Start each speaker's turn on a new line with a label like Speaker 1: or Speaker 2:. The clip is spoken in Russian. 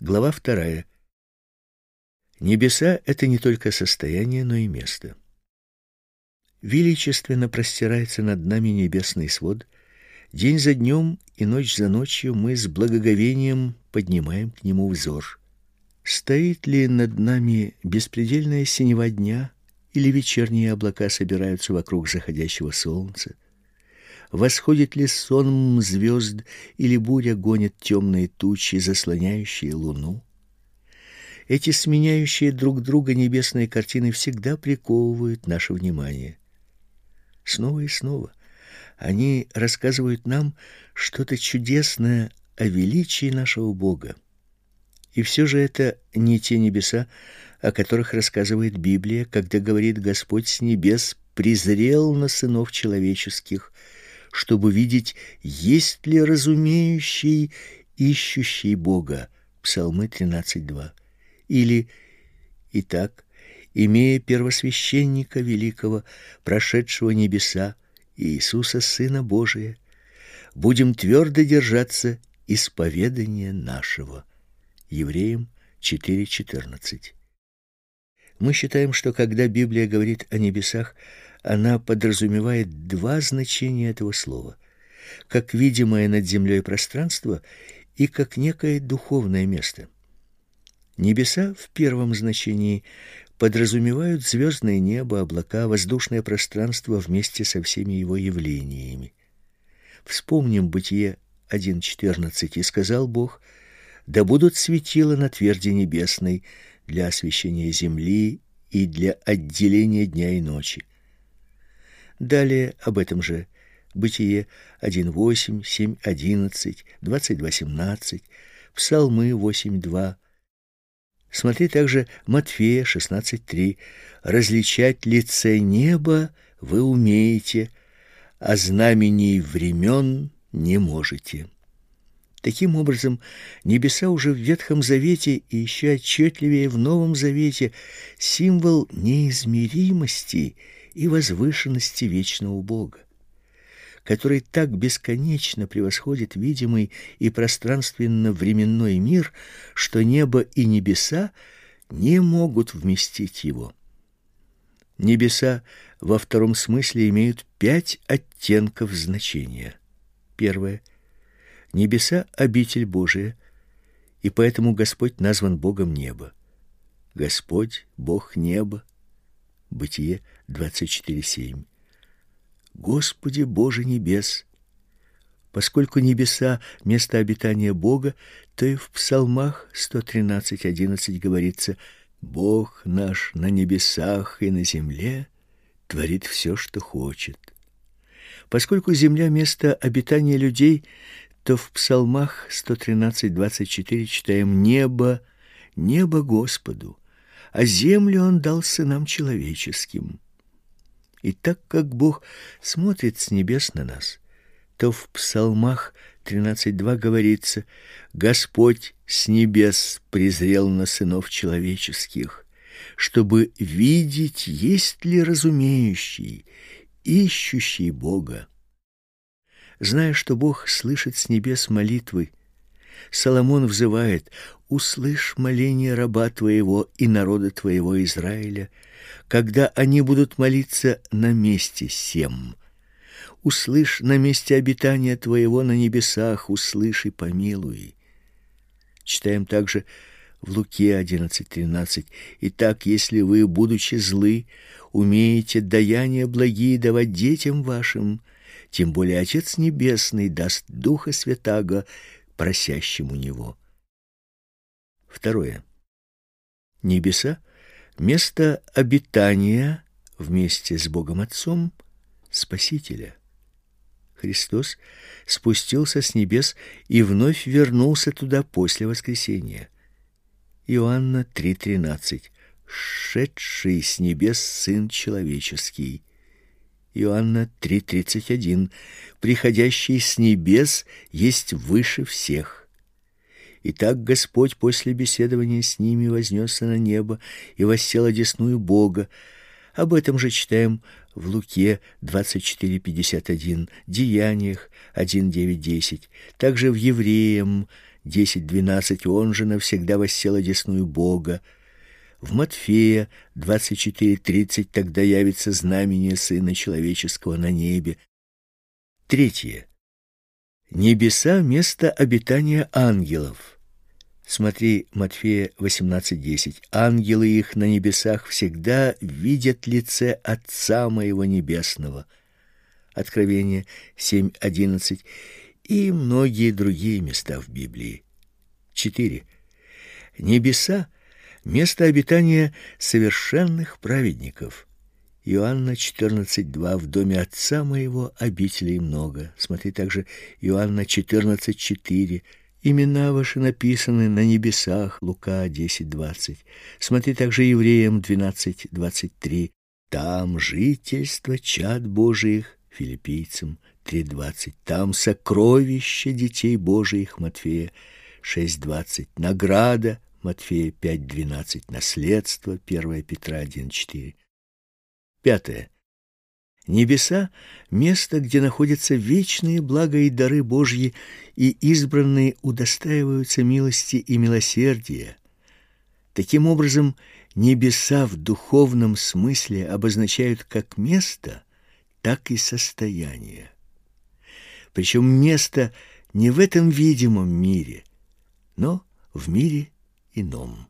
Speaker 1: Глава вторая. Небеса это не только состояние, но и место. Величественно простирается над нами небесный свод. День за днем и ночь за ночью мы с благоговением поднимаем к нему взор. Стоит ли над нами беспредельная синева дня, или вечерние облака собираются вокруг заходящего солнца? Восходит ли сон звезд, или буря гонит темные тучи, заслоняющие луну? Эти сменяющие друг друга небесные картины всегда приковывают наше внимание. Снова и снова они рассказывают нам что-то чудесное о величии нашего Бога. И все же это не те небеса, о которых рассказывает Библия, когда говорит Господь с небес презрел на сынов человеческих – чтобы видеть, есть ли разумеющий, ищущий Бога. Псалмы 13:2. Или итак, имея первосвященника великого, прошедшего небеса, Иисуса сына Божия, будем твердо держаться исповедания нашего. Евреям 4:14. Мы считаем, что когда Библия говорит о небесах, она подразумевает два значения этого слова: как видимое над землей пространство и как некое духовное место. Небеса в первом значении подразумевают звездное небо, облака, воздушное пространство вместе со всеми его явлениями. Вспомним Бытие 1:14, и сказал Бог: да будут светила на тверди небесной для освещения земли и для отделения дня и ночи. Далее об этом же Бытие 1:8, 7:11, 22:17, Псалмы 8:2. Смотри также Матфея 16:3. Различать лице неба вы умеете, а знамений времен не можете. Таким образом, небеса уже в Ветхом Завете и еще отчетливее в Новом Завете символ неизмеримости и возвышенности вечного Бога, который так бесконечно превосходит видимый и пространственно-временной мир, что небо и небеса не могут вместить его. Небеса во втором смысле имеют пять оттенков значения. Первое небеса обитель Божия, и поэтому Господь назван Богом неба. Господь Бог неба. Бытие 24:7. Господи Боже небес, поскольку небеса место обитания Бога, то и в Псалмах 113:11 говорится: Бог наш на небесах и на земле творит все, что хочет. Поскольку земля место обитания людей, то в Псалмах 113:24 читаем: "Небо, небо Господу, а землю он дал сынам человеческим". И так как Бог смотрит с небес на нас, то в Псалмах 13:2 говорится: "Господь с небес презрел на сынов человеческих, чтобы видеть, есть ли разумеющий, ищущий Бога". Зная, что Бог слышит с небес молитвы, Соломон взывает: "Услышь моление раба твоего и народа твоего Израиля, когда они будут молиться на месте сем. Услышь на месте обитания твоего на небесах, услышь и помилуй. Читаем также в Луке 11:13. Итак, если вы, будучи злы, умеете даяния благие давать детям вашим, тем более Отец небесный даст Духа Святаго просящему него. Второе. Небеса место обитания вместе с Богом Отцом Спасителя. Христос спустился с небес и вновь вернулся туда после воскресения. Иоанна 3:13. Шедший с небес сын человеческий. Иоанна 3:31. Приходящий с небес есть выше всех. Итак, Господь после беседования с ними вознесся на небо и воссел одесную Бога. Об этом же читаем в Луке 24:51, Деяниях 1:9-10, также в Евреям 10:12 он же навсегда воссел одесную Бога. В Матфея 24:30 тогда явится знамение сына человеческого на небе. Третье. Небеса место обитания ангелов. Смотри Матфея 18:10. Ангелы их на небесах всегда видят лице Отца моего небесного. Откровение 7:11 и многие другие места в Библии. 4. Небеса место обитания совершенных праведников. Иоанна 14:2 в доме отца моего обителей много. Смотри также Иоанна 14:4 Имена ваши написаны на небесах. Лука 10:20. Смотри также Евреям 12:23. Там жительство чад Божиих. Филиппийцам 3:20. Там сокровище детей Божиих. Матфея 6:20. Награда Матфея 5:12. Наследство 1 Петра 1:4. Пятое. Небеса место, где находятся вечные блага и дары Божьи, и избранные удостаиваются милости и милосердия. Таким образом, небеса в духовном смысле обозначают как место, так и состояние. Причем место не в этом видимом мире, но в мире ином.